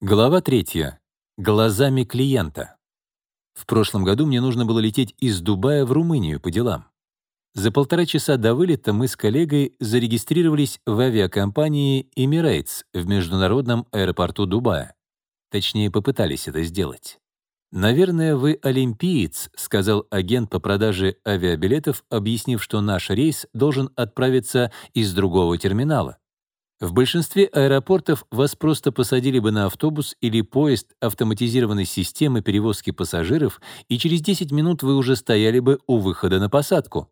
Глава третья. Глазами клиента. В прошлом году мне нужно было лететь из Дубая в Румынию по делам. За полтора часа до вылета мы с коллегой зарегистрировались в авиакомпании Emirates в международном аэропорту Дубая. Точнее, попытались это сделать. «Наверное, вы олимпиец», — сказал агент по продаже авиабилетов, объяснив, что наш рейс должен отправиться из другого терминала. В большинстве аэропортов вас просто посадили бы на автобус или поезд автоматизированной системы перевозки пассажиров, и через 10 минут вы уже стояли бы у выхода на посадку.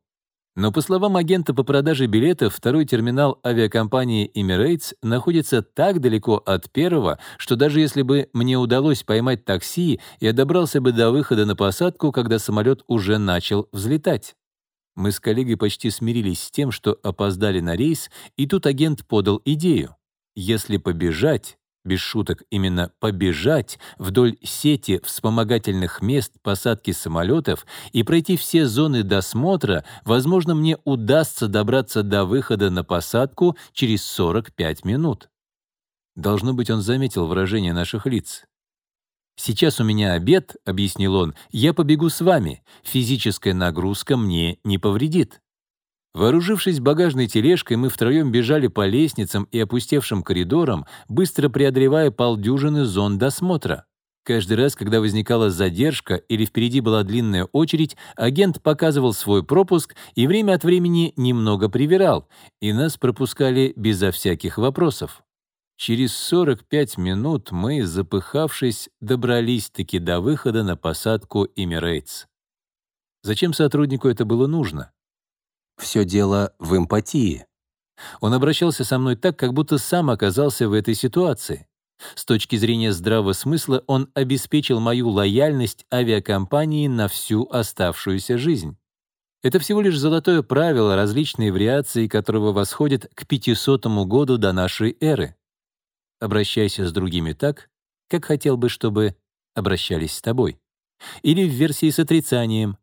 Но по словам агента по продаже билетов, второй терминал авиакомпании Emirates находится так далеко от первого, что даже если бы мне удалось поймать такси, я добрался бы до выхода на посадку, когда самолет уже начал взлетать. Мы с коллегой почти смирились с тем, что опоздали на рейс, и тут агент подал идею. Если побежать, без шуток, именно побежать вдоль сети вспомогательных мест посадки самолетов и пройти все зоны досмотра, возможно, мне удастся добраться до выхода на посадку через 45 минут. Должно быть, он заметил выражение наших лиц. «Сейчас у меня обед», — объяснил он, — «я побегу с вами. Физическая нагрузка мне не повредит». Вооружившись багажной тележкой, мы втроем бежали по лестницам и опустевшим коридорам, быстро преодолевая полдюжины зон досмотра. Каждый раз, когда возникала задержка или впереди была длинная очередь, агент показывал свой пропуск и время от времени немного привирал, и нас пропускали безо всяких вопросов. Через 45 минут мы, запыхавшись, добрались-таки до выхода на посадку Emirates. Зачем сотруднику это было нужно? Все дело в эмпатии. Он обращался со мной так, как будто сам оказался в этой ситуации. С точки зрения здравого смысла он обеспечил мою лояльность авиакомпании на всю оставшуюся жизнь. Это всего лишь золотое правило, различные вариации которого восходят к 500 году до нашей эры. Обращайся с другими так, как хотел бы, чтобы обращались с тобой. Или в версии с отрицанием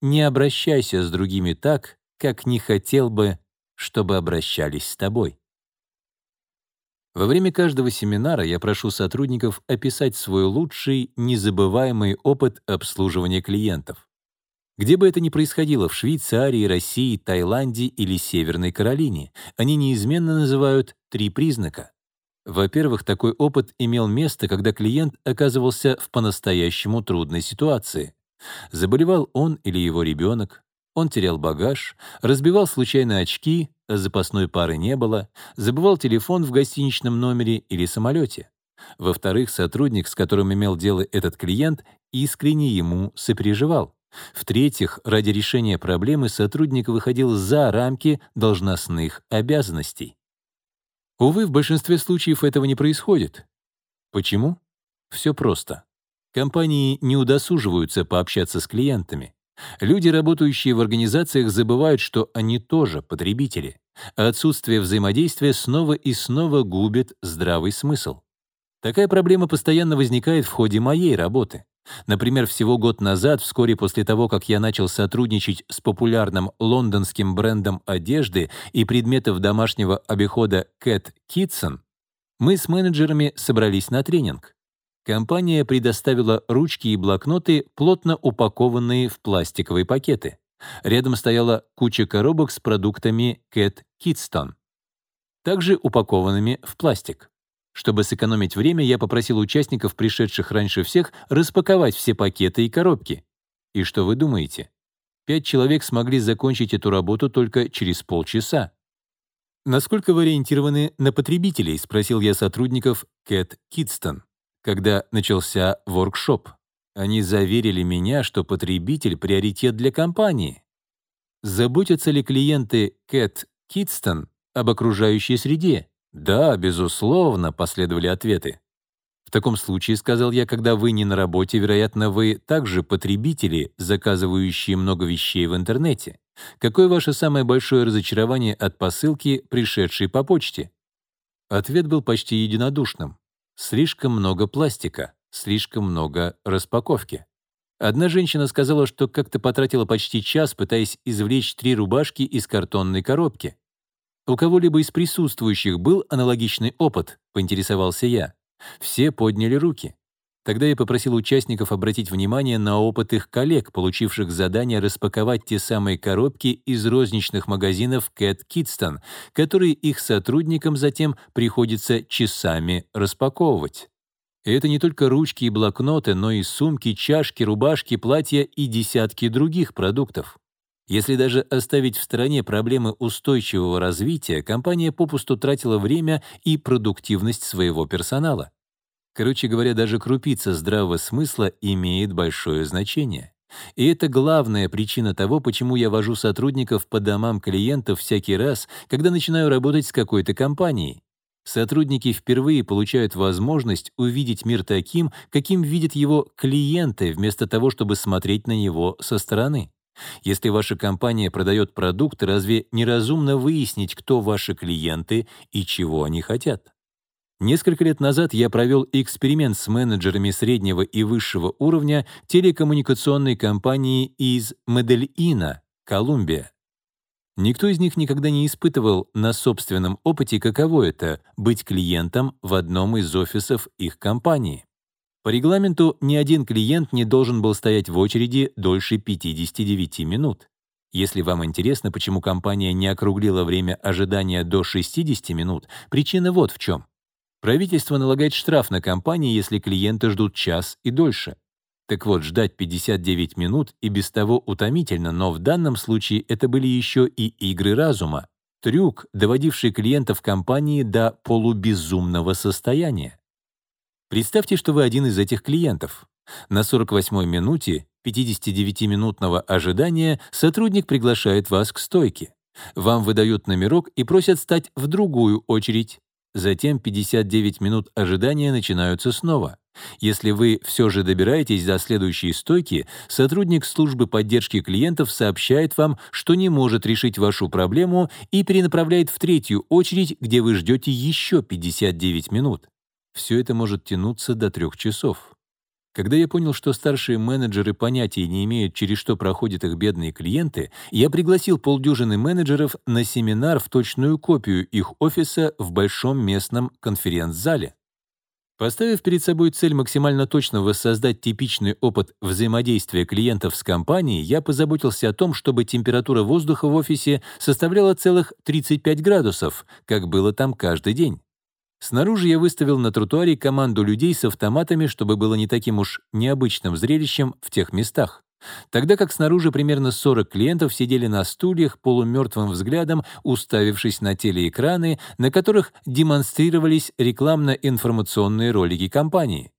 «Не обращайся с другими так, как не хотел бы, чтобы обращались с тобой». Во время каждого семинара я прошу сотрудников описать свой лучший, незабываемый опыт обслуживания клиентов. Где бы это ни происходило, в Швейцарии, России, Таиланде или Северной Каролине, они неизменно называют три признака. Во-первых, такой опыт имел место, когда клиент оказывался в по-настоящему трудной ситуации. Заболевал он или его ребенок, он терял багаж, разбивал случайно очки, запасной пары не было, забывал телефон в гостиничном номере или самолете. Во-вторых, сотрудник, с которым имел дело этот клиент, искренне ему сопереживал. В-третьих, ради решения проблемы сотрудник выходил за рамки должностных обязанностей. Увы, в большинстве случаев этого не происходит. Почему? Все просто. Компании не удосуживаются пообщаться с клиентами. Люди, работающие в организациях, забывают, что они тоже потребители, а отсутствие взаимодействия снова и снова губит здравый смысл. Такая проблема постоянно возникает в ходе моей работы. Например, всего год назад, вскоре после того, как я начал сотрудничать с популярным лондонским брендом одежды и предметов домашнего обихода Cat Kitson, мы с менеджерами собрались на тренинг. Компания предоставила ручки и блокноты, плотно упакованные в пластиковые пакеты. Рядом стояла куча коробок с продуктами Cat Kidston, также упакованными в пластик. Чтобы сэкономить время, я попросил участников, пришедших раньше всех, распаковать все пакеты и коробки. И что вы думаете? Пять человек смогли закончить эту работу только через полчаса. «Насколько вы ориентированы на потребителей?» — спросил я сотрудников Кэт Кидстон, когда начался воркшоп. Они заверили меня, что потребитель — приоритет для компании. Заботятся ли клиенты Кэт Кидстон об окружающей среде? «Да, безусловно», — последовали ответы. «В таком случае, — сказал я, — когда вы не на работе, вероятно, вы также потребители, заказывающие много вещей в интернете. Какое ваше самое большое разочарование от посылки, пришедшей по почте?» Ответ был почти единодушным. «Слишком много пластика, слишком много распаковки». Одна женщина сказала, что как-то потратила почти час, пытаясь извлечь три рубашки из картонной коробки. «У кого-либо из присутствующих был аналогичный опыт?» — поинтересовался я. Все подняли руки. Тогда я попросил участников обратить внимание на опыт их коллег, получивших задание распаковать те самые коробки из розничных магазинов Cat Kidston, которые их сотрудникам затем приходится часами распаковывать. И это не только ручки и блокноты, но и сумки, чашки, рубашки, платья и десятки других продуктов. Если даже оставить в стороне проблемы устойчивого развития, компания попусту тратила время и продуктивность своего персонала. Короче говоря, даже крупица здравого смысла имеет большое значение. И это главная причина того, почему я вожу сотрудников по домам клиентов всякий раз, когда начинаю работать с какой-то компанией. Сотрудники впервые получают возможность увидеть мир таким, каким видят его клиенты, вместо того, чтобы смотреть на него со стороны. Если ваша компания продает продукты, разве неразумно выяснить, кто ваши клиенты и чего они хотят? Несколько лет назад я провел эксперимент с менеджерами среднего и высшего уровня телекоммуникационной компании из Медельина, Колумбия. Никто из них никогда не испытывал на собственном опыте, каково это — быть клиентом в одном из офисов их компании. По регламенту ни один клиент не должен был стоять в очереди дольше 59 минут. Если вам интересно, почему компания не округлила время ожидания до 60 минут, причина вот в чем. Правительство налагает штраф на компании, если клиенты ждут час и дольше. Так вот, ждать 59 минут и без того утомительно, но в данном случае это были еще и игры разума, трюк, доводивший клиентов компании до полубезумного состояния. Представьте, что вы один из этих клиентов. На 48-й минуте 59-минутного ожидания сотрудник приглашает вас к стойке. Вам выдают номерок и просят стать в другую очередь. Затем 59 минут ожидания начинаются снова. Если вы все же добираетесь до следующей стойки, сотрудник службы поддержки клиентов сообщает вам, что не может решить вашу проблему и перенаправляет в третью очередь, где вы ждете еще 59 минут. Все это может тянуться до трех часов. Когда я понял, что старшие менеджеры понятия не имеют, через что проходят их бедные клиенты, я пригласил полдюжины менеджеров на семинар в точную копию их офиса в большом местном конференц-зале. Поставив перед собой цель максимально точно воссоздать типичный опыт взаимодействия клиентов с компанией, я позаботился о том, чтобы температура воздуха в офисе составляла целых 35 градусов, как было там каждый день. Снаружи я выставил на тротуаре команду людей с автоматами, чтобы было не таким уж необычным зрелищем в тех местах. Тогда как снаружи примерно 40 клиентов сидели на стульях полумертвым взглядом, уставившись на телеэкраны, на которых демонстрировались рекламно-информационные ролики компании.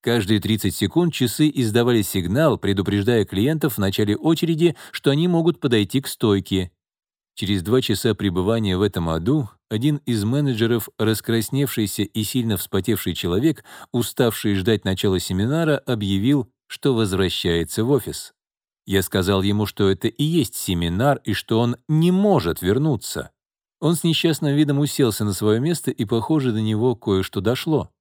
Каждые 30 секунд часы издавали сигнал, предупреждая клиентов в начале очереди, что они могут подойти к стойке. Через два часа пребывания в этом аду один из менеджеров, раскрасневшийся и сильно вспотевший человек, уставший ждать начала семинара, объявил, что возвращается в офис. Я сказал ему, что это и есть семинар, и что он не может вернуться. Он с несчастным видом уселся на свое место, и, похоже, до него кое-что дошло.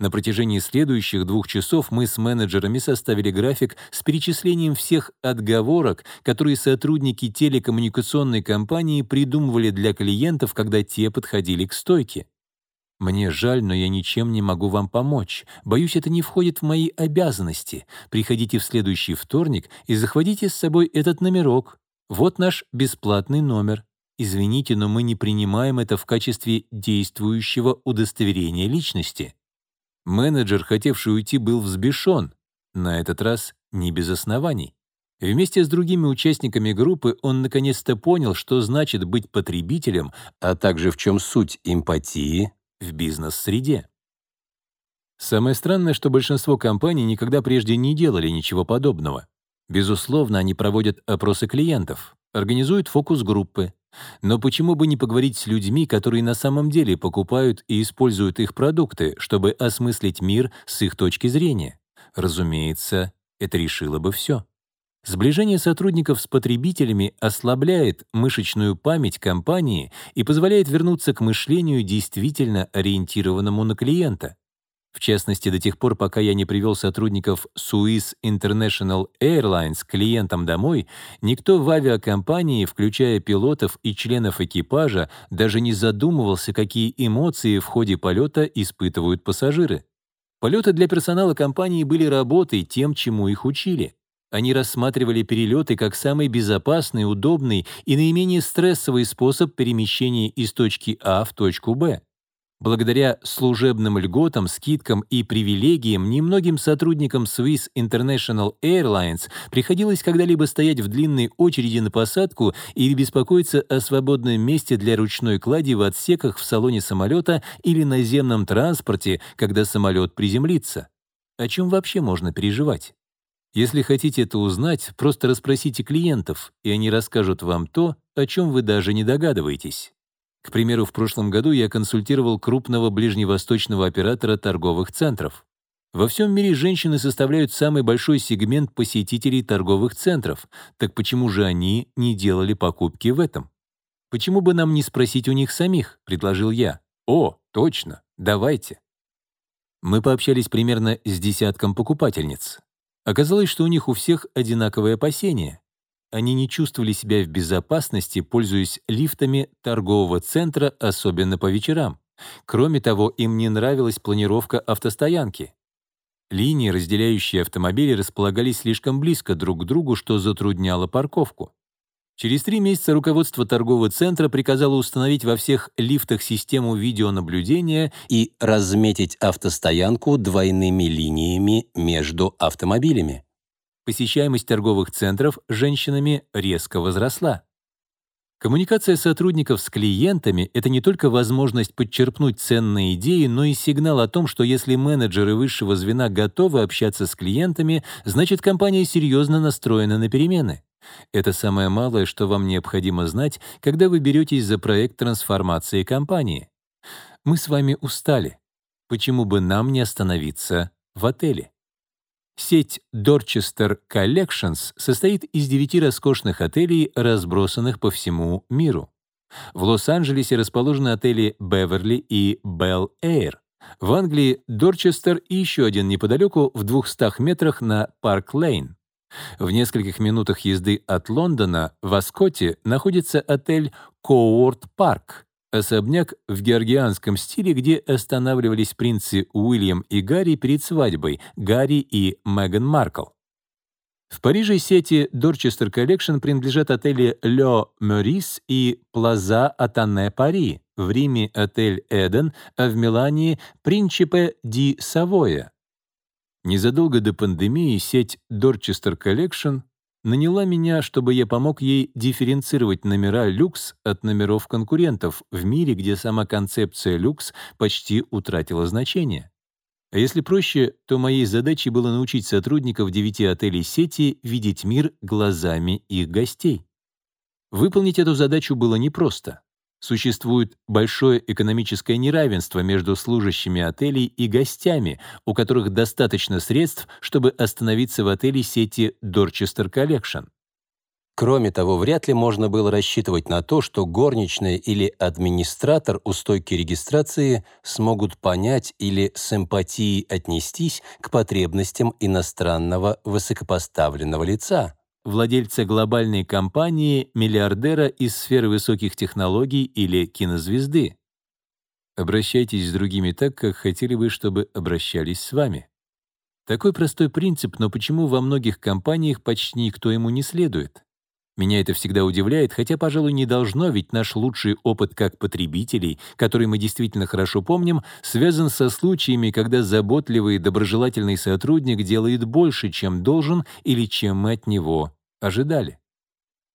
На протяжении следующих двух часов мы с менеджерами составили график с перечислением всех отговорок, которые сотрудники телекоммуникационной компании придумывали для клиентов, когда те подходили к стойке. «Мне жаль, но я ничем не могу вам помочь. Боюсь, это не входит в мои обязанности. Приходите в следующий вторник и захватите с собой этот номерок. Вот наш бесплатный номер. Извините, но мы не принимаем это в качестве действующего удостоверения личности». Менеджер, хотевший уйти, был взбешен. На этот раз не без оснований. Вместе с другими участниками группы он наконец-то понял, что значит быть потребителем, а также в чем суть эмпатии в бизнес-среде. Самое странное, что большинство компаний никогда прежде не делали ничего подобного. Безусловно, они проводят опросы клиентов, организуют фокус-группы, но почему бы не поговорить с людьми, которые на самом деле покупают и используют их продукты, чтобы осмыслить мир с их точки зрения? Разумеется, это решило бы все. Сближение сотрудников с потребителями ослабляет мышечную память компании и позволяет вернуться к мышлению, действительно ориентированному на клиента. В частности, до тех пор, пока я не привел сотрудников Swiss International Airlines клиентам домой, никто в авиакомпании, включая пилотов и членов экипажа, даже не задумывался, какие эмоции в ходе полета испытывают пассажиры. Полеты для персонала компании были работой, тем, чему их учили. Они рассматривали перелеты как самый безопасный, удобный и наименее стрессовый способ перемещения из точки А в точку Б. Благодаря служебным льготам, скидкам и привилегиям немногим сотрудникам Swiss International Airlines приходилось когда-либо стоять в длинной очереди на посадку или беспокоиться о свободном месте для ручной клади в отсеках в салоне самолета или наземном транспорте, когда самолет приземлится. О чем вообще можно переживать? Если хотите это узнать, просто расспросите клиентов, и они расскажут вам то, о чем вы даже не догадываетесь. К примеру, в прошлом году я консультировал крупного ближневосточного оператора торговых центров. Во всем мире женщины составляют самый большой сегмент посетителей торговых центров. Так почему же они не делали покупки в этом? Почему бы нам не спросить у них самих, предложил я. О, точно, давайте. Мы пообщались примерно с десятком покупательниц. Оказалось, что у них у всех одинаковые опасения. Они не чувствовали себя в безопасности, пользуясь лифтами торгового центра, особенно по вечерам. Кроме того, им не нравилась планировка автостоянки. Линии, разделяющие автомобили, располагались слишком близко друг к другу, что затрудняло парковку. Через три месяца руководство торгового центра приказало установить во всех лифтах систему видеонаблюдения и разметить автостоянку двойными линиями между автомобилями. Посещаемость торговых центров женщинами резко возросла. Коммуникация сотрудников с клиентами — это не только возможность подчерпнуть ценные идеи, но и сигнал о том, что если менеджеры высшего звена готовы общаться с клиентами, значит, компания серьезно настроена на перемены. Это самое малое, что вам необходимо знать, когда вы беретесь за проект трансформации компании. Мы с вами устали. Почему бы нам не остановиться в отеле? Сеть Dorchester Collections состоит из девяти роскошных отелей, разбросанных по всему миру. В Лос-Анджелесе расположены отели «Беверли» и «Белл Эйр». В Англии — Дорчестер и еще один неподалеку в 200 метрах на Парк-Лейн. В нескольких минутах езды от Лондона в Аскоте находится отель Коуорт Парк, особняк в георгианском стиле, где останавливались принцы Уильям и Гарри перед свадьбой, Гарри и Меган Маркл. В Париже сети Dorchester Collection принадлежат отели Le Meurice и Plaza Атане Пари, в Риме отель Эден, а в Милане — Принчипе ди Савоя. Незадолго до пандемии сеть Dorchester Collection наняла меня, чтобы я помог ей дифференцировать номера люкс от номеров конкурентов в мире, где сама концепция люкс почти утратила значение. А если проще, то моей задачей было научить сотрудников девяти отелей сети видеть мир глазами их гостей. Выполнить эту задачу было непросто. Существует большое экономическое неравенство между служащими отелей и гостями, у которых достаточно средств, чтобы остановиться в отеле сети Dorchester Collection. Кроме того, вряд ли можно было рассчитывать на то, что горничная или администратор у стойки регистрации смогут понять или с эмпатией отнестись к потребностям иностранного высокопоставленного лица владельца глобальной компании, миллиардера из сферы высоких технологий или кинозвезды. Обращайтесь с другими так, как хотели бы, чтобы обращались с вами. Такой простой принцип, но почему во многих компаниях почти никто ему не следует? Меня это всегда удивляет, хотя, пожалуй, не должно, ведь наш лучший опыт как потребителей, который мы действительно хорошо помним, связан со случаями, когда заботливый доброжелательный сотрудник делает больше, чем должен или чем мы от него ожидали.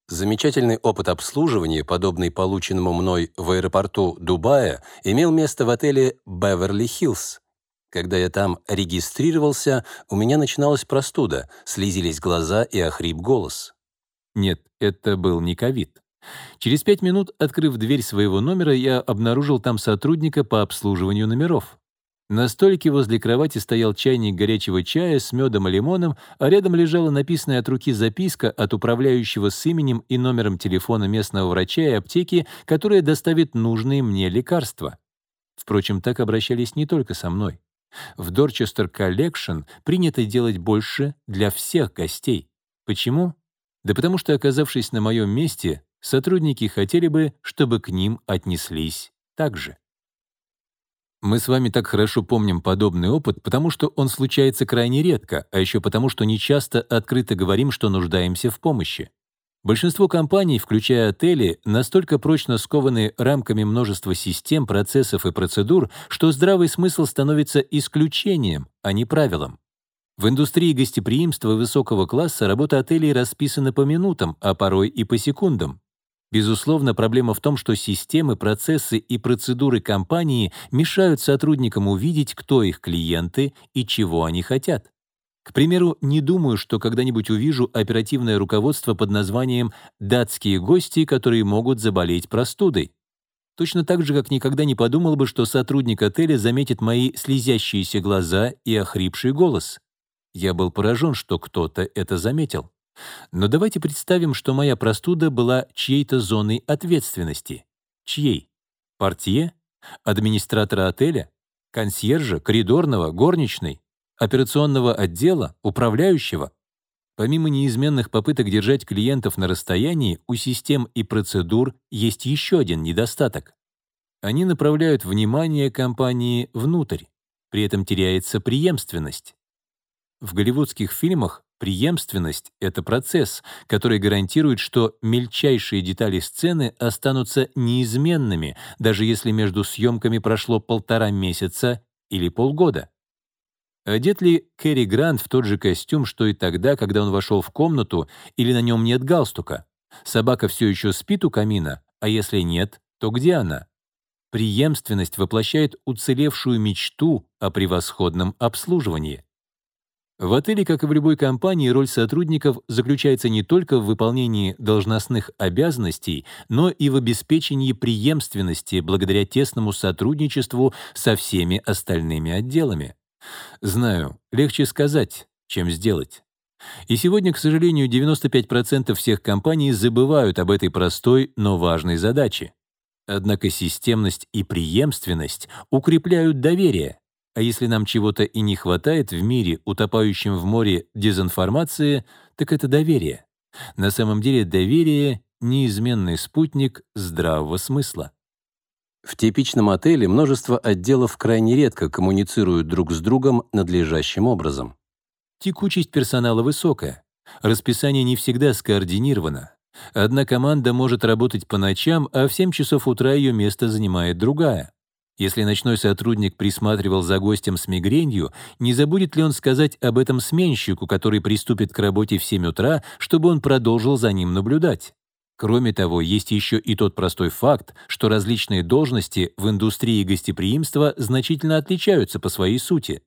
Замечательный опыт обслуживания, подобный полученному мной в аэропорту Дубая, имел место в отеле «Беверли-Хиллз». Когда я там регистрировался, у меня начиналась простуда, слизились глаза и охрип голос. Нет, это был не ковид. Через пять минут, открыв дверь своего номера, я обнаружил там сотрудника по обслуживанию номеров. На столике возле кровати стоял чайник горячего чая с медом и лимоном, а рядом лежала написанная от руки записка от управляющего с именем и номером телефона местного врача и аптеки, которая доставит нужные мне лекарства. Впрочем, так обращались не только со мной. В Dorchester Collection принято делать больше для всех гостей. Почему? Да потому что, оказавшись на моем месте, сотрудники хотели бы, чтобы к ним отнеслись так же. Мы с вами так хорошо помним подобный опыт, потому что он случается крайне редко, а еще потому, что нечасто открыто говорим, что нуждаемся в помощи. Большинство компаний, включая отели, настолько прочно скованы рамками множества систем, процессов и процедур, что здравый смысл становится исключением, а не правилом. В индустрии гостеприимства высокого класса работа отелей расписана по минутам, а порой и по секундам. Безусловно, проблема в том, что системы, процессы и процедуры компании мешают сотрудникам увидеть, кто их клиенты и чего они хотят. К примеру, не думаю, что когда-нибудь увижу оперативное руководство под названием «датские гости, которые могут заболеть простудой». Точно так же, как никогда не подумал бы, что сотрудник отеля заметит мои слезящиеся глаза и охрипший голос. Я был поражен, что кто-то это заметил. Но давайте представим, что моя простуда была чьей-то зоной ответственности. Чьей? Портье? Администратора отеля? Консьержа? Коридорного? Горничной? операционного отдела, управляющего. Помимо неизменных попыток держать клиентов на расстоянии, у систем и процедур есть еще один недостаток. Они направляют внимание компании внутрь, при этом теряется преемственность. В голливудских фильмах преемственность — это процесс, который гарантирует, что мельчайшие детали сцены останутся неизменными, даже если между съемками прошло полтора месяца или полгода. Одет ли Кэрри Грант в тот же костюм, что и тогда, когда он вошел в комнату, или на нем нет галстука? Собака все еще спит у камина, а если нет, то где она? Преемственность воплощает уцелевшую мечту о превосходном обслуживании. В отеле, как и в любой компании, роль сотрудников заключается не только в выполнении должностных обязанностей, но и в обеспечении преемственности благодаря тесному сотрудничеству со всеми остальными отделами. Знаю, легче сказать, чем сделать. И сегодня, к сожалению, 95% всех компаний забывают об этой простой, но важной задаче. Однако системность и преемственность укрепляют доверие. А если нам чего-то и не хватает в мире, утопающем в море дезинформации, так это доверие. На самом деле доверие — неизменный спутник здравого смысла. В типичном отеле множество отделов крайне редко коммуницируют друг с другом надлежащим образом. Текучесть персонала высокая. Расписание не всегда скоординировано. Одна команда может работать по ночам, а в 7 часов утра ее место занимает другая. Если ночной сотрудник присматривал за гостем с мигренью, не забудет ли он сказать об этом сменщику, который приступит к работе в 7 утра, чтобы он продолжил за ним наблюдать? Кроме того, есть еще и тот простой факт, что различные должности в индустрии гостеприимства значительно отличаются по своей сути.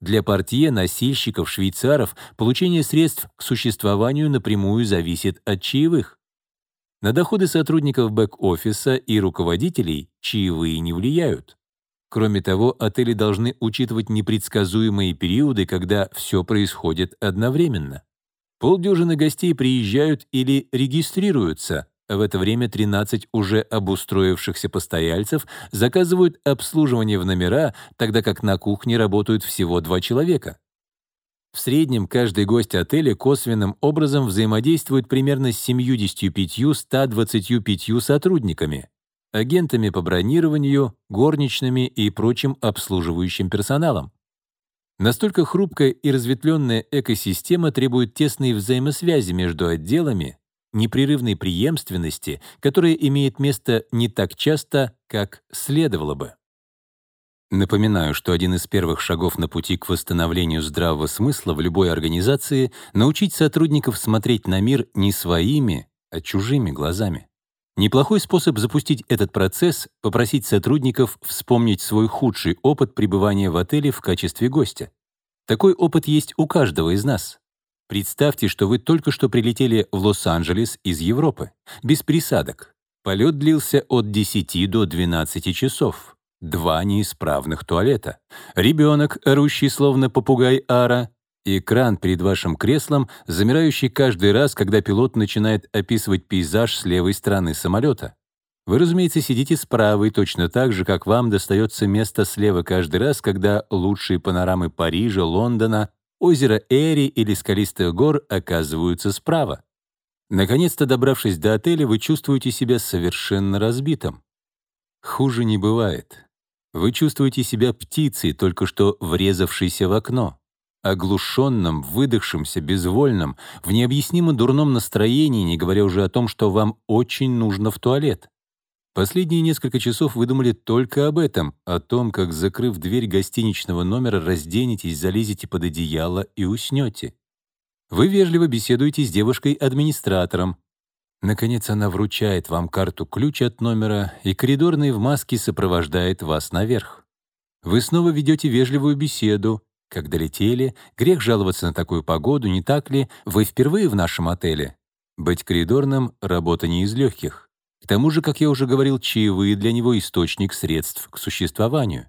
Для портье, носильщиков, швейцаров получение средств к существованию напрямую зависит от чаевых. На доходы сотрудников бэк-офиса и руководителей чаевые не влияют. Кроме того, отели должны учитывать непредсказуемые периоды, когда все происходит одновременно. Полдюжины гостей приезжают или регистрируются. В это время 13 уже обустроившихся постояльцев заказывают обслуживание в номера, тогда как на кухне работают всего два человека. В среднем каждый гость отеля косвенным образом взаимодействует примерно с 75-125 сотрудниками, агентами по бронированию, горничными и прочим обслуживающим персоналом. Настолько хрупкая и разветвленная экосистема требует тесной взаимосвязи между отделами, непрерывной преемственности, которая имеет место не так часто, как следовало бы. Напоминаю, что один из первых шагов на пути к восстановлению здравого смысла в любой организации — научить сотрудников смотреть на мир не своими, а чужими глазами. Неплохой способ запустить этот процесс — попросить сотрудников вспомнить свой худший опыт пребывания в отеле в качестве гостя. Такой опыт есть у каждого из нас. Представьте, что вы только что прилетели в Лос-Анджелес из Европы, без присадок. Полет длился от 10 до 12 часов. Два неисправных туалета. Ребенок, орущий словно попугай Ара, экран перед вашим креслом, замирающий каждый раз, когда пилот начинает описывать пейзаж с левой стороны самолета. Вы, разумеется, сидите справа и точно так же, как вам достается место слева каждый раз, когда лучшие панорамы Парижа, Лондона, озера Эри или скалистых гор оказываются справа. Наконец-то, добравшись до отеля, вы чувствуете себя совершенно разбитым. Хуже не бывает. Вы чувствуете себя птицей, только что врезавшейся в окно, оглушенным, выдохшимся, безвольным, в необъяснимо дурном настроении, не говоря уже о том, что вам очень нужно в туалет. Последние несколько часов вы думали только об этом, о том, как, закрыв дверь гостиничного номера, разденетесь, залезете под одеяло и уснете. Вы вежливо беседуете с девушкой-администратором. Наконец она вручает вам карту-ключ от номера, и коридорный в маске сопровождает вас наверх. Вы снова ведете вежливую беседу. Когда летели, грех жаловаться на такую погоду, не так ли? Вы впервые в нашем отеле? Быть коридорным — работа не из легких. К тому же, как я уже говорил, чаевые для него источник средств к существованию.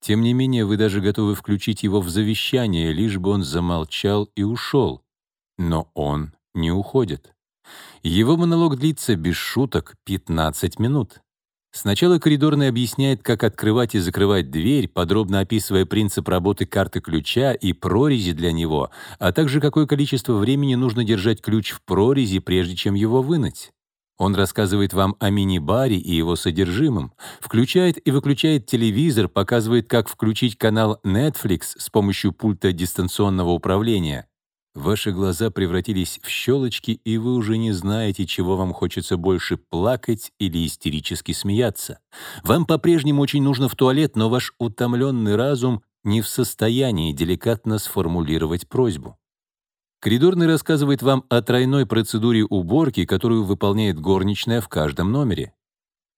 Тем не менее, вы даже готовы включить его в завещание, лишь бы он замолчал и ушел. Но он не уходит. Его монолог длится без шуток 15 минут. Сначала коридорный объясняет, как открывать и закрывать дверь, подробно описывая принцип работы карты ключа и прорези для него, а также какое количество времени нужно держать ключ в прорези, прежде чем его вынуть. Он рассказывает вам о мини-баре и его содержимом, включает и выключает телевизор, показывает, как включить канал Netflix с помощью пульта дистанционного управления. Ваши глаза превратились в щелочки, и вы уже не знаете, чего вам хочется больше плакать или истерически смеяться. Вам по-прежнему очень нужно в туалет, но ваш утомленный разум не в состоянии деликатно сформулировать просьбу. Коридорный рассказывает вам о тройной процедуре уборки, которую выполняет горничная в каждом номере.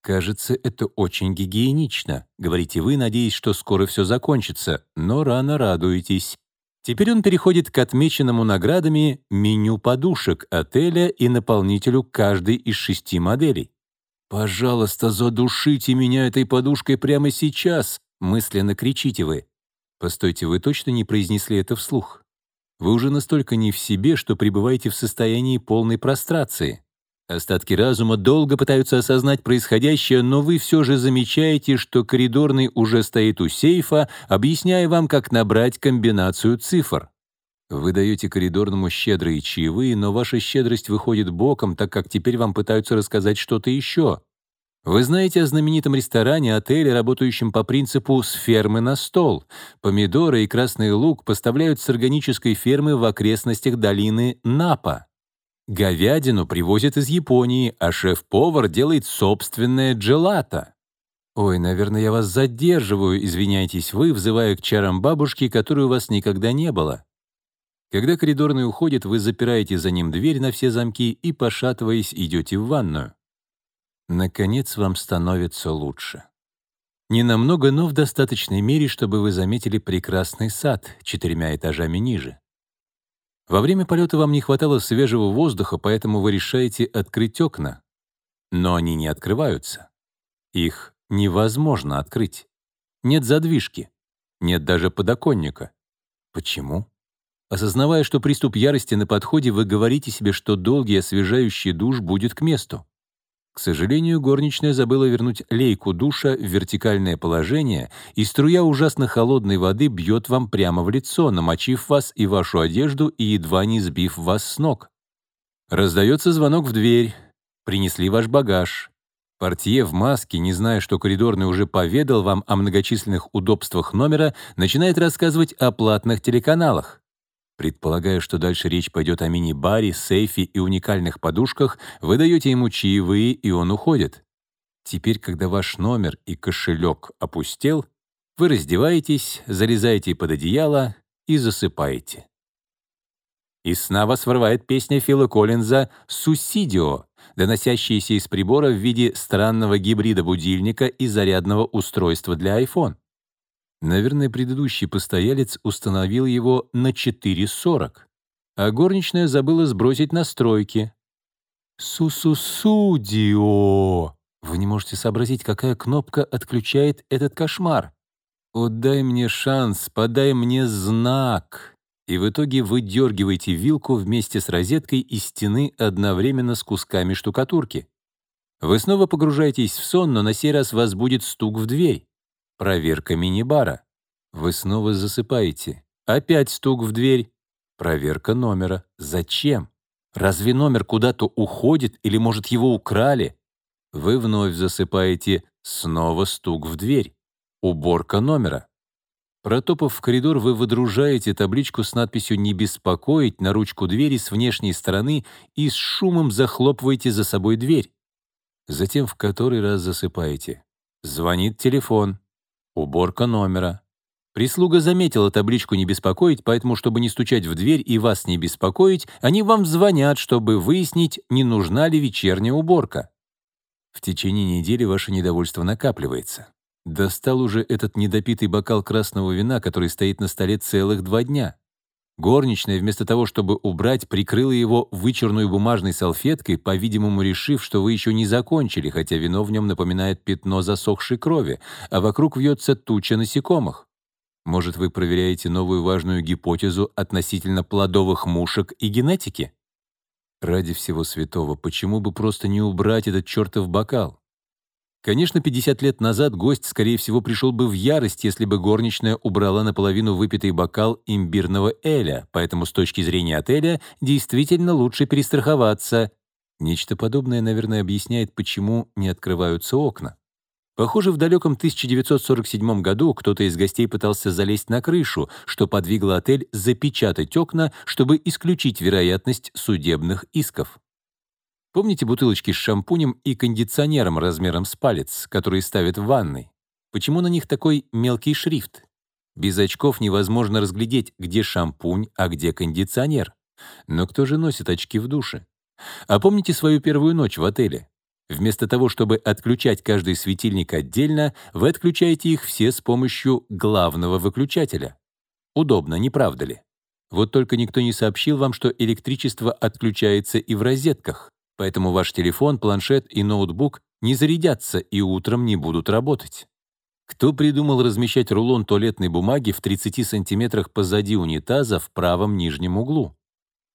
«Кажется, это очень гигиенично», — говорите вы, надеясь, что скоро все закончится, но рано радуетесь. Теперь он переходит к отмеченному наградами меню подушек отеля и наполнителю каждой из шести моделей. «Пожалуйста, задушите меня этой подушкой прямо сейчас!» — мысленно кричите вы. Постойте, вы точно не произнесли это вслух? Вы уже настолько не в себе, что пребываете в состоянии полной прострации. Остатки разума долго пытаются осознать происходящее, но вы все же замечаете, что коридорный уже стоит у сейфа, объясняя вам, как набрать комбинацию цифр. Вы даете коридорному щедрые чаевые, но ваша щедрость выходит боком, так как теперь вам пытаются рассказать что-то еще. Вы знаете о знаменитом ресторане, отеле, работающем по принципу «с фермы на стол». Помидоры и красный лук поставляют с органической фермы в окрестностях долины Напа. Говядину привозят из Японии, а шеф-повар делает собственное джелато. «Ой, наверное, я вас задерживаю, извиняйтесь вы, взывая к чарам бабушки, которой у вас никогда не было». Когда коридорный уходит, вы запираете за ним дверь на все замки и, пошатываясь, идете в ванную. Наконец вам становится лучше. Не намного, но в достаточной мере, чтобы вы заметили прекрасный сад четырьмя этажами ниже. Во время полета вам не хватало свежего воздуха, поэтому вы решаете открыть окна. Но они не открываются. Их невозможно открыть. Нет задвижки. Нет даже подоконника. Почему? Осознавая, что приступ ярости на подходе, вы говорите себе, что долгий освежающий душ будет к месту. К сожалению, горничная забыла вернуть лейку душа в вертикальное положение, и струя ужасно холодной воды бьет вам прямо в лицо, намочив вас и вашу одежду и едва не сбив вас с ног. Раздается звонок в дверь. Принесли ваш багаж. Портье в маске, не зная, что коридорный уже поведал вам о многочисленных удобствах номера, начинает рассказывать о платных телеканалах. Предполагая, что дальше речь пойдет о мини-баре, сейфе и уникальных подушках, вы даете ему чаевые, и он уходит. Теперь, когда ваш номер и кошелек опустел, вы раздеваетесь, залезаете под одеяло и засыпаете. Из сна вас вырывает песня Фила Коллинза «Сусидио», доносящаяся из прибора в виде странного гибрида будильника и зарядного устройства для iPhone. Наверное, предыдущий постоялец установил его на 4.40, а горничная забыла сбросить настройки. «Су-су-судио!» Вы не можете сообразить, какая кнопка отключает этот кошмар. «О, дай мне шанс, подай мне знак!» И в итоге вы дергиваете вилку вместе с розеткой из стены одновременно с кусками штукатурки. Вы снова погружаетесь в сон, но на сей раз вас будет стук в дверь. Проверка мини-бара. Вы снова засыпаете. Опять стук в дверь. Проверка номера. Зачем? Разве номер куда-то уходит или, может, его украли? Вы вновь засыпаете. Снова стук в дверь. Уборка номера. Протопав в коридор, вы выдружаете табличку с надписью «Не беспокоить» на ручку двери с внешней стороны и с шумом захлопываете за собой дверь. Затем в который раз засыпаете. Звонит телефон. Уборка номера. Прислуга заметила табличку «Не беспокоить», поэтому, чтобы не стучать в дверь и вас не беспокоить, они вам звонят, чтобы выяснить, не нужна ли вечерняя уборка. В течение недели ваше недовольство накапливается. Достал уже этот недопитый бокал красного вина, который стоит на столе целых два дня. Горничная, вместо того, чтобы убрать, прикрыла его вычурной бумажной салфеткой, по-видимому, решив, что вы еще не закончили, хотя вино в нем напоминает пятно засохшей крови, а вокруг вьется туча насекомых. Может, вы проверяете новую важную гипотезу относительно плодовых мушек и генетики? Ради всего святого, почему бы просто не убрать этот чертов бокал? Конечно, 50 лет назад гость, скорее всего, пришел бы в ярость, если бы горничная убрала наполовину выпитый бокал имбирного эля, поэтому с точки зрения отеля действительно лучше перестраховаться. Нечто подобное, наверное, объясняет, почему не открываются окна. Похоже, в далеком 1947 году кто-то из гостей пытался залезть на крышу, что подвигло отель запечатать окна, чтобы исключить вероятность судебных исков. Помните бутылочки с шампунем и кондиционером размером с палец, которые ставят в ванной? Почему на них такой мелкий шрифт? Без очков невозможно разглядеть, где шампунь, а где кондиционер. Но кто же носит очки в душе? А помните свою первую ночь в отеле? Вместо того, чтобы отключать каждый светильник отдельно, вы отключаете их все с помощью главного выключателя. Удобно, не правда ли? Вот только никто не сообщил вам, что электричество отключается и в розетках. Поэтому ваш телефон, планшет и ноутбук не зарядятся и утром не будут работать. Кто придумал размещать рулон туалетной бумаги в 30 сантиметрах позади унитаза в правом нижнем углу?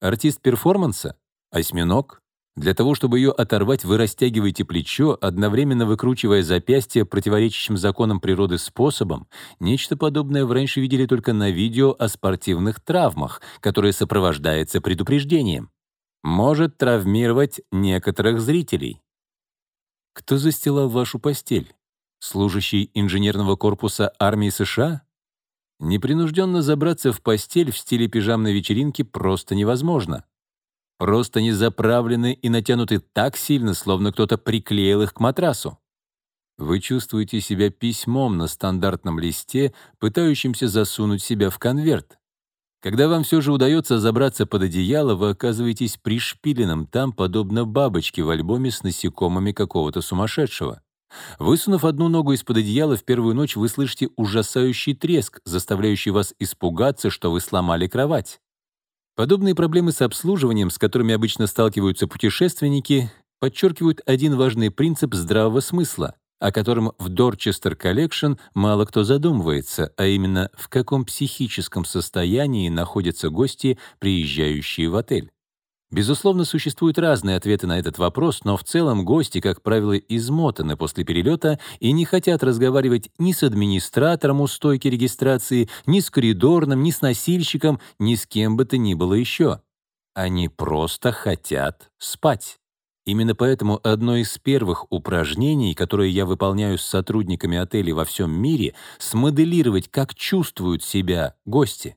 Артист перформанса? Осьминог? Для того, чтобы ее оторвать, вы растягиваете плечо, одновременно выкручивая запястье противоречащим законам природы способом. Нечто подобное вы раньше видели только на видео о спортивных травмах, которое сопровождается предупреждением может травмировать некоторых зрителей. Кто застилал вашу постель? Служащий инженерного корпуса армии США? Непринужденно забраться в постель в стиле пижамной вечеринки просто невозможно. Просто не заправлены и натянуты так сильно, словно кто-то приклеил их к матрасу. Вы чувствуете себя письмом на стандартном листе, пытающимся засунуть себя в конверт. Когда вам все же удается забраться под одеяло, вы оказываетесь пришпиленным там, подобно бабочке в альбоме с насекомыми какого-то сумасшедшего. Высунув одну ногу из-под одеяла, в первую ночь вы слышите ужасающий треск, заставляющий вас испугаться, что вы сломали кровать. Подобные проблемы с обслуживанием, с которыми обычно сталкиваются путешественники, подчеркивают один важный принцип здравого смысла о котором в Dorchester Collection мало кто задумывается, а именно в каком психическом состоянии находятся гости, приезжающие в отель. Безусловно, существуют разные ответы на этот вопрос, но в целом гости, как правило, измотаны после перелета и не хотят разговаривать ни с администратором у стойки регистрации, ни с коридорным, ни с носильщиком, ни с кем бы то ни было еще. Они просто хотят спать. Именно поэтому одно из первых упражнений, которое я выполняю с сотрудниками отелей во всем мире, смоделировать, как чувствуют себя гости.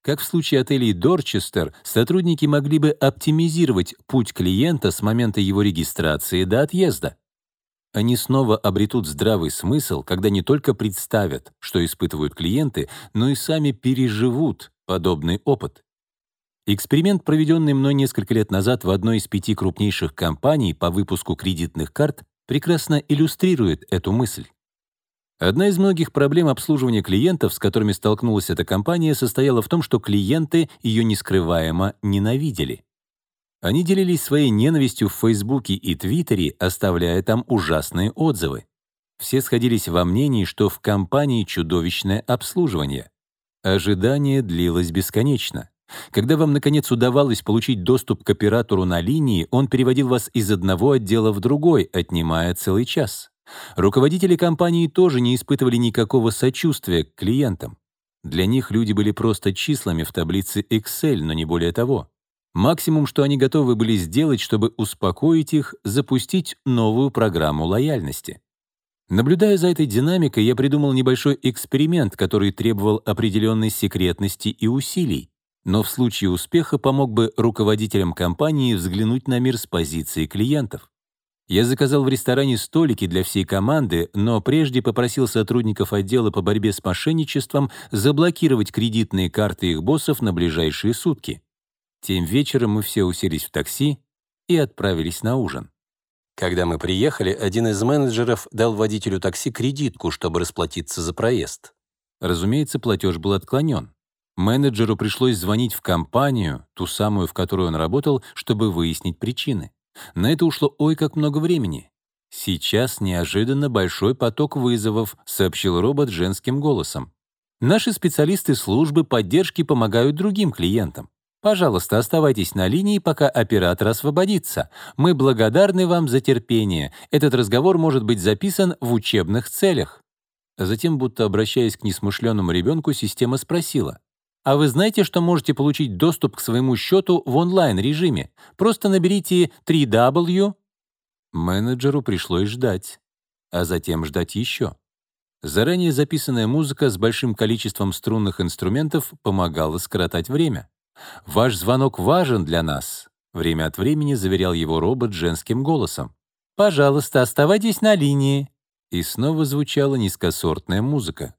Как в случае отелей Дорчестер, сотрудники могли бы оптимизировать путь клиента с момента его регистрации до отъезда. Они снова обретут здравый смысл, когда не только представят, что испытывают клиенты, но и сами переживут подобный опыт. Эксперимент, проведенный мной несколько лет назад в одной из пяти крупнейших компаний по выпуску кредитных карт, прекрасно иллюстрирует эту мысль. Одна из многих проблем обслуживания клиентов, с которыми столкнулась эта компания, состояла в том, что клиенты ее нескрываемо ненавидели. Они делились своей ненавистью в Фейсбуке и Твиттере, оставляя там ужасные отзывы. Все сходились во мнении, что в компании чудовищное обслуживание. Ожидание длилось бесконечно. Когда вам, наконец, удавалось получить доступ к оператору на линии, он переводил вас из одного отдела в другой, отнимая целый час. Руководители компании тоже не испытывали никакого сочувствия к клиентам. Для них люди были просто числами в таблице Excel, но не более того. Максимум, что они готовы были сделать, чтобы успокоить их, запустить новую программу лояльности. Наблюдая за этой динамикой, я придумал небольшой эксперимент, который требовал определенной секретности и усилий, но в случае успеха помог бы руководителям компании взглянуть на мир с позиции клиентов. Я заказал в ресторане столики для всей команды, но прежде попросил сотрудников отдела по борьбе с мошенничеством заблокировать кредитные карты их боссов на ближайшие сутки. Тем вечером мы все уселись в такси и отправились на ужин. Когда мы приехали, один из менеджеров дал водителю такси кредитку, чтобы расплатиться за проезд. Разумеется, платеж был отклонен. Менеджеру пришлось звонить в компанию, ту самую, в которой он работал, чтобы выяснить причины. На это ушло ой как много времени. «Сейчас неожиданно большой поток вызовов», — сообщил робот женским голосом. «Наши специалисты службы поддержки помогают другим клиентам. Пожалуйста, оставайтесь на линии, пока оператор освободится. Мы благодарны вам за терпение. Этот разговор может быть записан в учебных целях». Затем, будто обращаясь к несмышленному ребенку, система спросила. «А вы знаете, что можете получить доступ к своему счету в онлайн-режиме? Просто наберите 3W». Менеджеру пришлось ждать, а затем ждать еще. Заранее записанная музыка с большим количеством струнных инструментов помогала скоротать время. «Ваш звонок важен для нас», — время от времени заверял его робот женским голосом. «Пожалуйста, оставайтесь на линии». И снова звучала низкосортная музыка.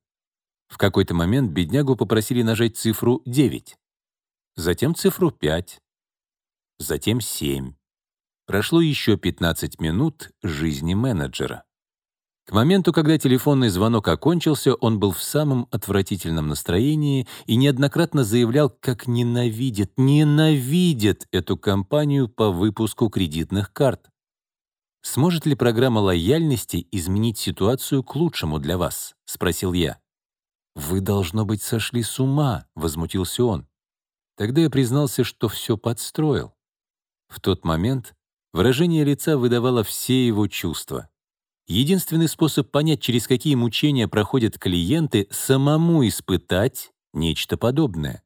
В какой-то момент беднягу попросили нажать цифру 9, затем цифру 5, затем 7. Прошло еще 15 минут жизни менеджера. К моменту, когда телефонный звонок окончился, он был в самом отвратительном настроении и неоднократно заявлял, как ненавидит, ненавидит эту компанию по выпуску кредитных карт. «Сможет ли программа лояльности изменить ситуацию к лучшему для вас?» — спросил я. «Вы, должно быть, сошли с ума», — возмутился он. Тогда я признался, что все подстроил. В тот момент выражение лица выдавало все его чувства. Единственный способ понять, через какие мучения проходят клиенты, самому испытать нечто подобное.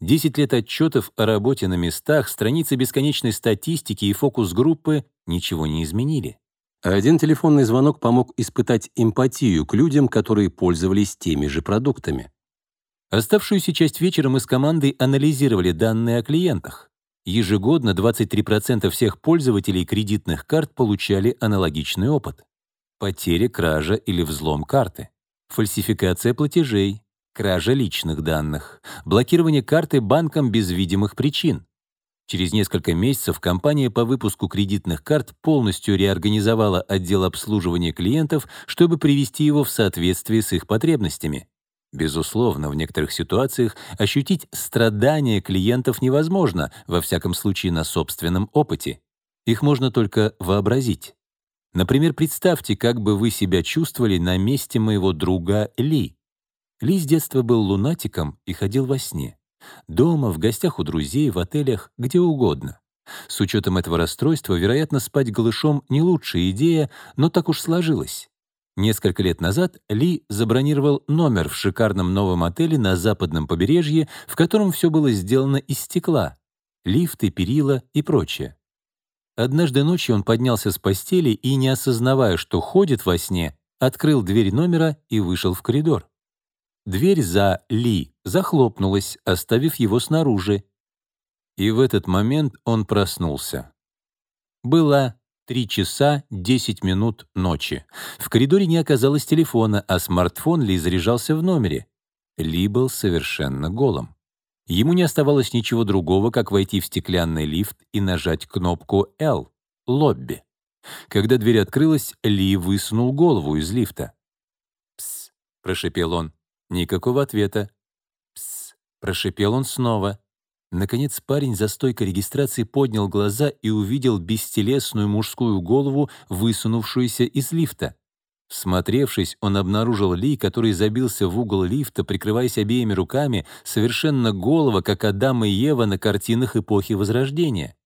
Десять лет отчетов о работе на местах, страницы бесконечной статистики и фокус-группы ничего не изменили. Один телефонный звонок помог испытать эмпатию к людям, которые пользовались теми же продуктами. Оставшуюся часть вечера мы с командой анализировали данные о клиентах. Ежегодно 23% всех пользователей кредитных карт получали аналогичный опыт потеря, кража или взлом карты, фальсификация платежей, кража личных данных, блокирование карты банком без видимых причин. Через несколько месяцев компания по выпуску кредитных карт полностью реорганизовала отдел обслуживания клиентов, чтобы привести его в соответствие с их потребностями. Безусловно, в некоторых ситуациях ощутить страдания клиентов невозможно, во всяком случае на собственном опыте. Их можно только вообразить. Например, представьте, как бы вы себя чувствовали на месте моего друга Ли. Ли с детства был лунатиком и ходил во сне. Дома, в гостях у друзей, в отелях, где угодно. С учетом этого расстройства, вероятно, спать голышом не лучшая идея, но так уж сложилось. Несколько лет назад Ли забронировал номер в шикарном новом отеле на западном побережье, в котором все было сделано из стекла — лифты, перила и прочее. Однажды ночью он поднялся с постели и, не осознавая, что ходит во сне, открыл дверь номера и вышел в коридор. Дверь за Ли захлопнулась, оставив его снаружи. И в этот момент он проснулся. Было три часа десять минут ночи. В коридоре не оказалось телефона, а смартфон Ли заряжался в номере. Ли был совершенно голым. Ему не оставалось ничего другого, как войти в стеклянный лифт и нажать кнопку «Л» — «Лобби». Когда дверь открылась, Ли высунул голову из лифта. «Пс», — прошепел он. Никакого ответа. Прошепел он снова. Наконец парень за стойкой регистрации поднял глаза и увидел бестелесную мужскую голову, высунувшуюся из лифта. Всмотревшись, он обнаружил Ли, который забился в угол лифта, прикрываясь обеими руками, совершенно голого, как Адам и Ева на картинах эпохи Возрождения.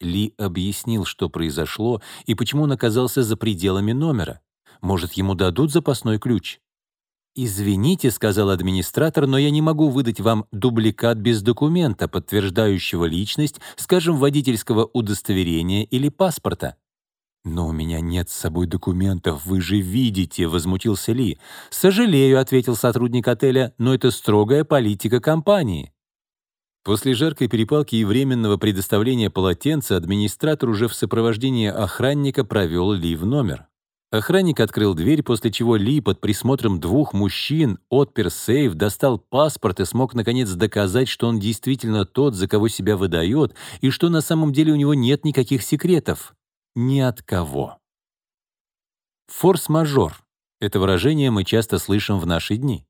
Ли объяснил, что произошло и почему он оказался за пределами номера. Может, ему дадут запасной ключ? «Извините», — сказал администратор, «но я не могу выдать вам дубликат без документа, подтверждающего личность, скажем, водительского удостоверения или паспорта». «Но у меня нет с собой документов, вы же видите», — возмутился Ли. «Сожалею», — ответил сотрудник отеля, «но это строгая политика компании». После жаркой перепалки и временного предоставления полотенца администратор уже в сопровождении охранника провел Ли в номер. Охранник открыл дверь, после чего Ли под присмотром двух мужчин отпер сейф, достал паспорт и смог наконец доказать, что он действительно тот, за кого себя выдает, и что на самом деле у него нет никаких секретов ни от кого. Форс-мажор — это выражение мы часто слышим в наши дни.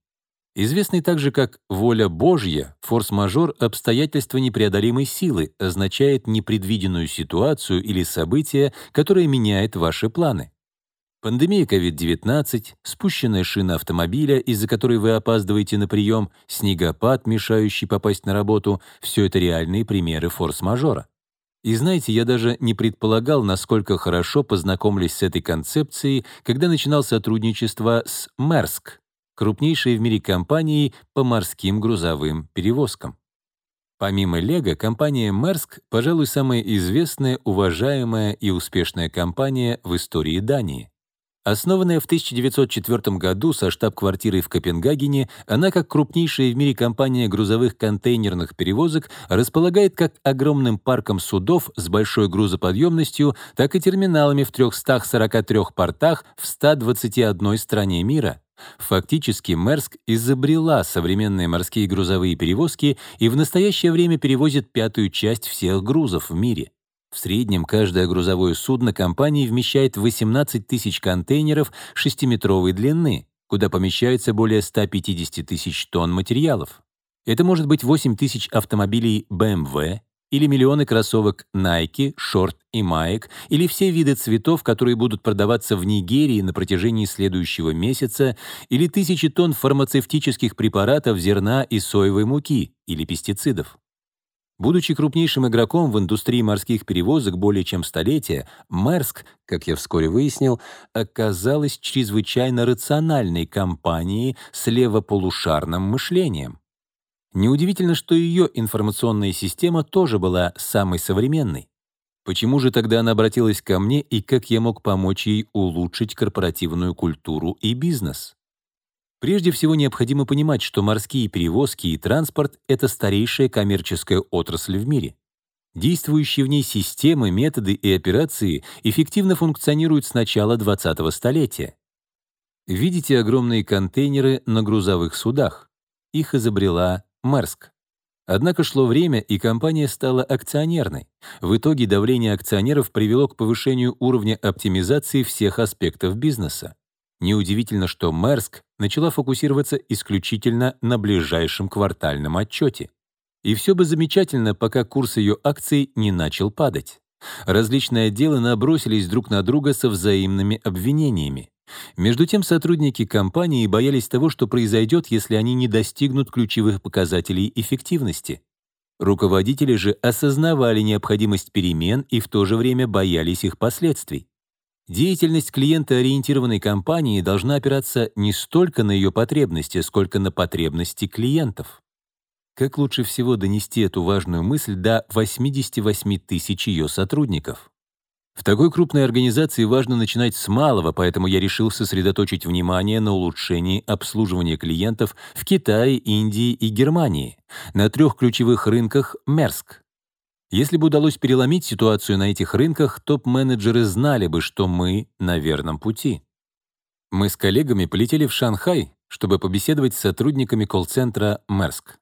Известный также как «воля Божья», форс-мажор обстоятельства непреодолимой силы означает непредвиденную ситуацию или событие, которое меняет ваши планы. Пандемия COVID-19, спущенная шина автомобиля, из-за которой вы опаздываете на прием, снегопад, мешающий попасть на работу — все это реальные примеры форс-мажора. И знаете, я даже не предполагал, насколько хорошо познакомились с этой концепцией, когда начинал сотрудничество с Мерск, крупнейшей в мире компанией по морским грузовым перевозкам. Помимо Лего, компания Мерск, пожалуй, самая известная, уважаемая и успешная компания в истории Дании. Основанная в 1904 году со штаб-квартирой в Копенгагене, она, как крупнейшая в мире компания грузовых контейнерных перевозок, располагает как огромным парком судов с большой грузоподъемностью, так и терминалами в 343 портах в 121 стране мира. Фактически Мерск изобрела современные морские грузовые перевозки и в настоящее время перевозит пятую часть всех грузов в мире. В среднем каждое грузовое судно компании вмещает 18 тысяч контейнеров 6-метровой длины, куда помещается более 150 тысяч тонн материалов. Это может быть 8 тысяч автомобилей BMW или миллионы кроссовок Nike, шорт и маек, или все виды цветов, которые будут продаваться в Нигерии на протяжении следующего месяца, или тысячи тонн фармацевтических препаратов зерна и соевой муки или пестицидов. Будучи крупнейшим игроком в индустрии морских перевозок более чем столетия, Мерск, как я вскоре выяснил, оказалась чрезвычайно рациональной компанией с левополушарным мышлением. Неудивительно, что ее информационная система тоже была самой современной. Почему же тогда она обратилась ко мне и как я мог помочь ей улучшить корпоративную культуру и бизнес? Прежде всего необходимо понимать, что морские перевозки и транспорт — это старейшая коммерческая отрасль в мире. Действующие в ней системы, методы и операции эффективно функционируют с начала 20-го столетия. Видите огромные контейнеры на грузовых судах? Их изобрела Мерск. Однако шло время, и компания стала акционерной. В итоге давление акционеров привело к повышению уровня оптимизации всех аспектов бизнеса. Неудивительно, что Мерск начала фокусироваться исключительно на ближайшем квартальном отчете. И все бы замечательно, пока курс ее акций не начал падать. Различные отделы набросились друг на друга со взаимными обвинениями. Между тем сотрудники компании боялись того, что произойдет, если они не достигнут ключевых показателей эффективности. Руководители же осознавали необходимость перемен и в то же время боялись их последствий. Деятельность клиентоориентированной компании должна опираться не столько на ее потребности, сколько на потребности клиентов. Как лучше всего донести эту важную мысль до 88 тысяч ее сотрудников? В такой крупной организации важно начинать с малого, поэтому я решил сосредоточить внимание на улучшении обслуживания клиентов в Китае, Индии и Германии, на трех ключевых рынках Мерск, если бы удалось переломить ситуацию на этих рынках, топ-менеджеры знали бы, что мы на верном пути. Мы с коллегами полетели в Шанхай, чтобы побеседовать с сотрудниками колл-центра Мерск.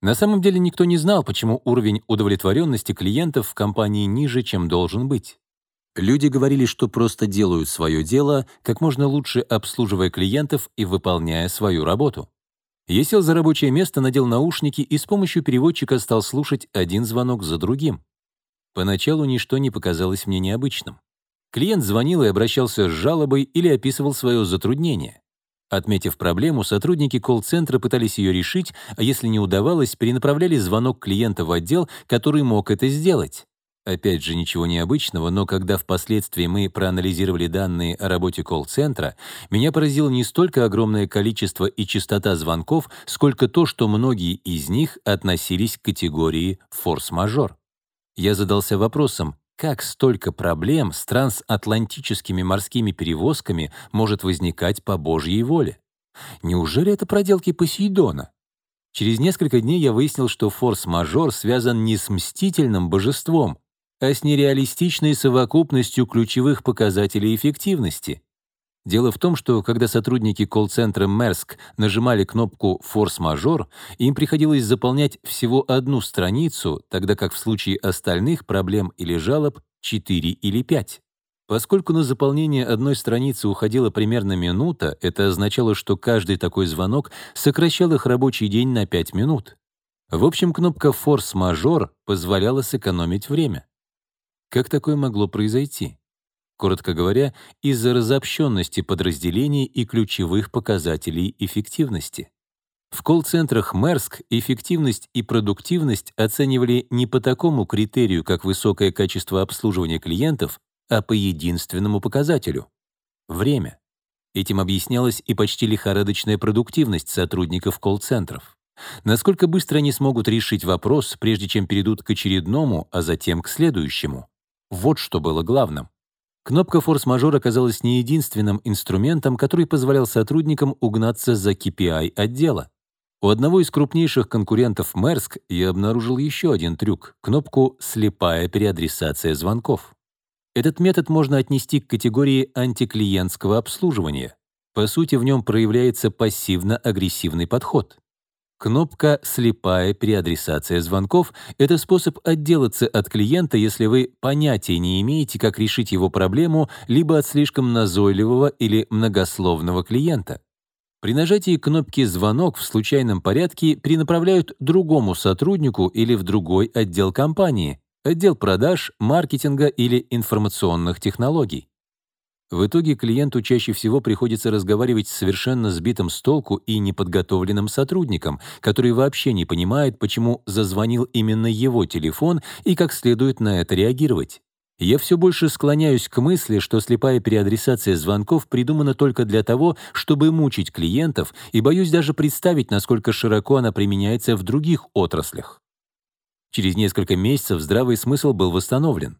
На самом деле никто не знал, почему уровень удовлетворенности клиентов в компании ниже, чем должен быть. Люди говорили, что просто делают свое дело, как можно лучше обслуживая клиентов и выполняя свою работу. Я сел за рабочее место, надел наушники и с помощью переводчика стал слушать один звонок за другим. Поначалу ничто не показалось мне необычным. Клиент звонил и обращался с жалобой или описывал свое затруднение. Отметив проблему, сотрудники колл-центра пытались ее решить, а если не удавалось, перенаправляли звонок клиента в отдел, который мог это сделать. Опять же, ничего необычного, но когда впоследствии мы проанализировали данные о работе колл-центра, меня поразило не столько огромное количество и частота звонков, сколько то, что многие из них относились к категории форс-мажор. Я задался вопросом, как столько проблем с трансатлантическими морскими перевозками может возникать по Божьей воле? Неужели это проделки Посейдона? Через несколько дней я выяснил, что форс-мажор связан не с мстительным божеством, а с нереалистичной совокупностью ключевых показателей эффективности. Дело в том, что когда сотрудники колл-центра Мерск нажимали кнопку «Форс-мажор», им приходилось заполнять всего одну страницу, тогда как в случае остальных проблем или жалоб — 4 или 5. Поскольку на заполнение одной страницы уходила примерно минута, это означало, что каждый такой звонок сокращал их рабочий день на 5 минут. В общем, кнопка «Форс-мажор» позволяла сэкономить время. Как такое могло произойти? Коротко говоря, из-за разобщенности подразделений и ключевых показателей эффективности. В колл-центрах Мерск эффективность и продуктивность оценивали не по такому критерию, как высокое качество обслуживания клиентов, а по единственному показателю — время. Этим объяснялась и почти лихорадочная продуктивность сотрудников колл-центров. Насколько быстро они смогут решить вопрос, прежде чем перейдут к очередному, а затем к следующему. Вот что было главным. Кнопка форс-мажор оказалась не единственным инструментом, который позволял сотрудникам угнаться за KPI отдела. У одного из крупнейших конкурентов Мерск я обнаружил еще один трюк — кнопку «слепая переадресация звонков». Этот метод можно отнести к категории антиклиентского обслуживания. По сути, в нем проявляется пассивно-агрессивный подход. Кнопка «Слепая переадресация звонков» — это способ отделаться от клиента, если вы понятия не имеете, как решить его проблему, либо от слишком назойливого или многословного клиента. При нажатии кнопки «Звонок» в случайном порядке перенаправляют другому сотруднику или в другой отдел компании, отдел продаж, маркетинга или информационных технологий. В итоге клиенту чаще всего приходится разговаривать с совершенно сбитым с толку и неподготовленным сотрудником, который вообще не понимает, почему зазвонил именно его телефон и как следует на это реагировать. Я все больше склоняюсь к мысли, что слепая переадресация звонков придумана только для того, чтобы мучить клиентов, и боюсь даже представить, насколько широко она применяется в других отраслях. Через несколько месяцев здравый смысл был восстановлен.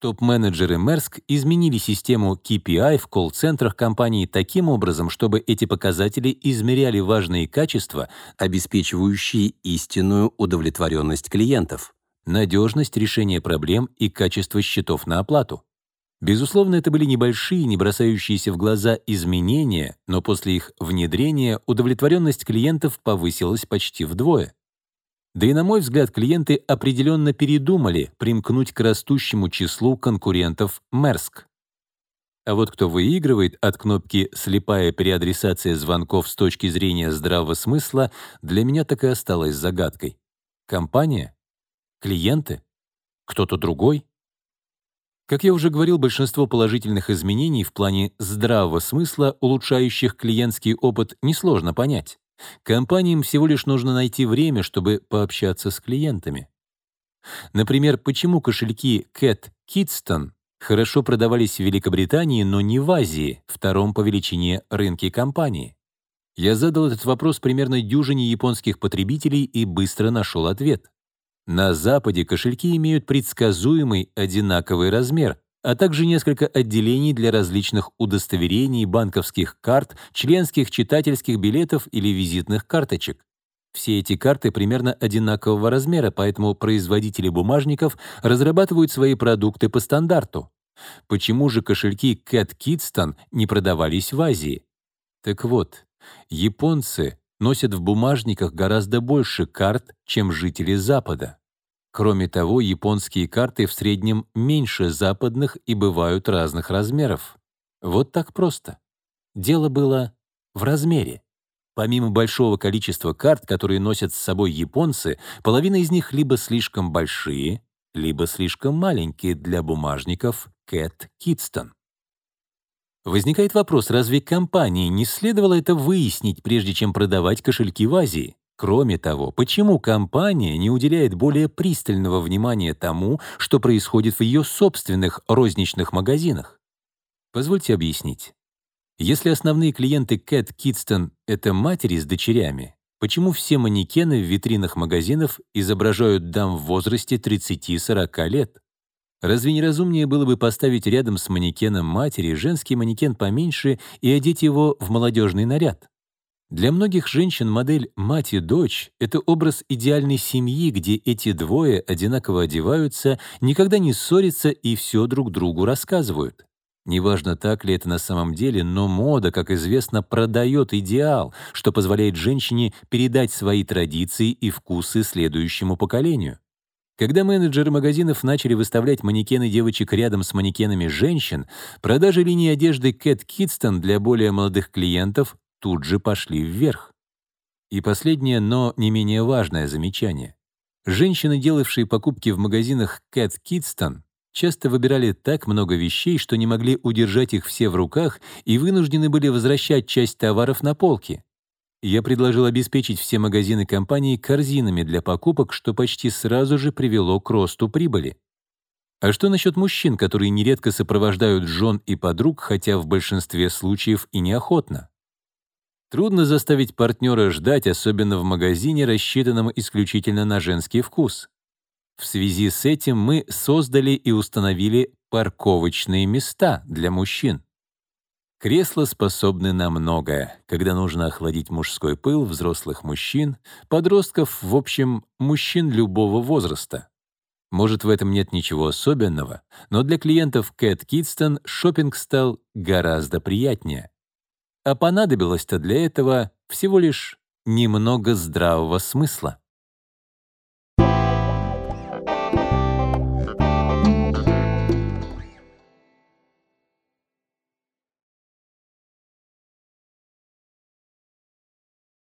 Топ-менеджеры Мерск изменили систему KPI в колл-центрах компании таким образом, чтобы эти показатели измеряли важные качества, обеспечивающие истинную удовлетворенность клиентов, надежность решения проблем и качество счетов на оплату. Безусловно, это были небольшие, не бросающиеся в глаза изменения, но после их внедрения удовлетворенность клиентов повысилась почти вдвое. Да и, на мой взгляд, клиенты определенно передумали примкнуть к растущему числу конкурентов Мерск. А вот кто выигрывает от кнопки «слепая переадресация звонков» с точки зрения здравого смысла, для меня так и осталось загадкой. Компания? Клиенты? Кто-то другой? Как я уже говорил, большинство положительных изменений в плане здравого смысла, улучшающих клиентский опыт, несложно понять. Компаниям всего лишь нужно найти время, чтобы пообщаться с клиентами. Например, почему кошельки Cat Kidston хорошо продавались в Великобритании, но не в Азии, втором по величине рынке компании? Я задал этот вопрос примерно дюжине японских потребителей и быстро нашел ответ. На Западе кошельки имеют предсказуемый одинаковый размер, а также несколько отделений для различных удостоверений, банковских карт, членских читательских билетов или визитных карточек. Все эти карты примерно одинакового размера, поэтому производители бумажников разрабатывают свои продукты по стандарту. Почему же кошельки Cat Kidston не продавались в Азии? Так вот, японцы носят в бумажниках гораздо больше карт, чем жители Запада. Кроме того, японские карты в среднем меньше западных и бывают разных размеров. Вот так просто. Дело было в размере. Помимо большого количества карт, которые носят с собой японцы, половина из них либо слишком большие, либо слишком маленькие для бумажников Cat Kidston. Возникает вопрос, разве компании не следовало это выяснить, прежде чем продавать кошельки в Азии? Кроме того, почему компания не уделяет более пристального внимания тому, что происходит в ее собственных розничных магазинах? Позвольте объяснить. Если основные клиенты Cat Kidston — это матери с дочерями, почему все манекены в витринах магазинов изображают дам в возрасте 30-40 лет? Разве не разумнее было бы поставить рядом с манекеном матери женский манекен поменьше и одеть его в молодежный наряд? Для многих женщин модель «мать и дочь» — это образ идеальной семьи, где эти двое одинаково одеваются, никогда не ссорятся и все друг другу рассказывают. Неважно, так ли это на самом деле, но мода, как известно, продает идеал, что позволяет женщине передать свои традиции и вкусы следующему поколению. Когда менеджеры магазинов начали выставлять манекены девочек рядом с манекенами женщин, продажи линии одежды Cat Kidston для более молодых клиентов тут же пошли вверх. И последнее, но не менее важное замечание. Женщины, делавшие покупки в магазинах Cat Kidston, часто выбирали так много вещей, что не могли удержать их все в руках и вынуждены были возвращать часть товаров на полки. Я предложил обеспечить все магазины компании корзинами для покупок, что почти сразу же привело к росту прибыли. А что насчет мужчин, которые нередко сопровождают жен и подруг, хотя в большинстве случаев и неохотно? Трудно заставить партнера ждать, особенно в магазине, рассчитанном исключительно на женский вкус. В связи с этим мы создали и установили парковочные места для мужчин. Кресла способны на многое, когда нужно охладить мужской пыл взрослых мужчин, подростков, в общем, мужчин любого возраста. Может, в этом нет ничего особенного, но для клиентов Cat Kidston шопинг стал гораздо приятнее. А понадобилось-то для этого всего лишь немного здравого смысла.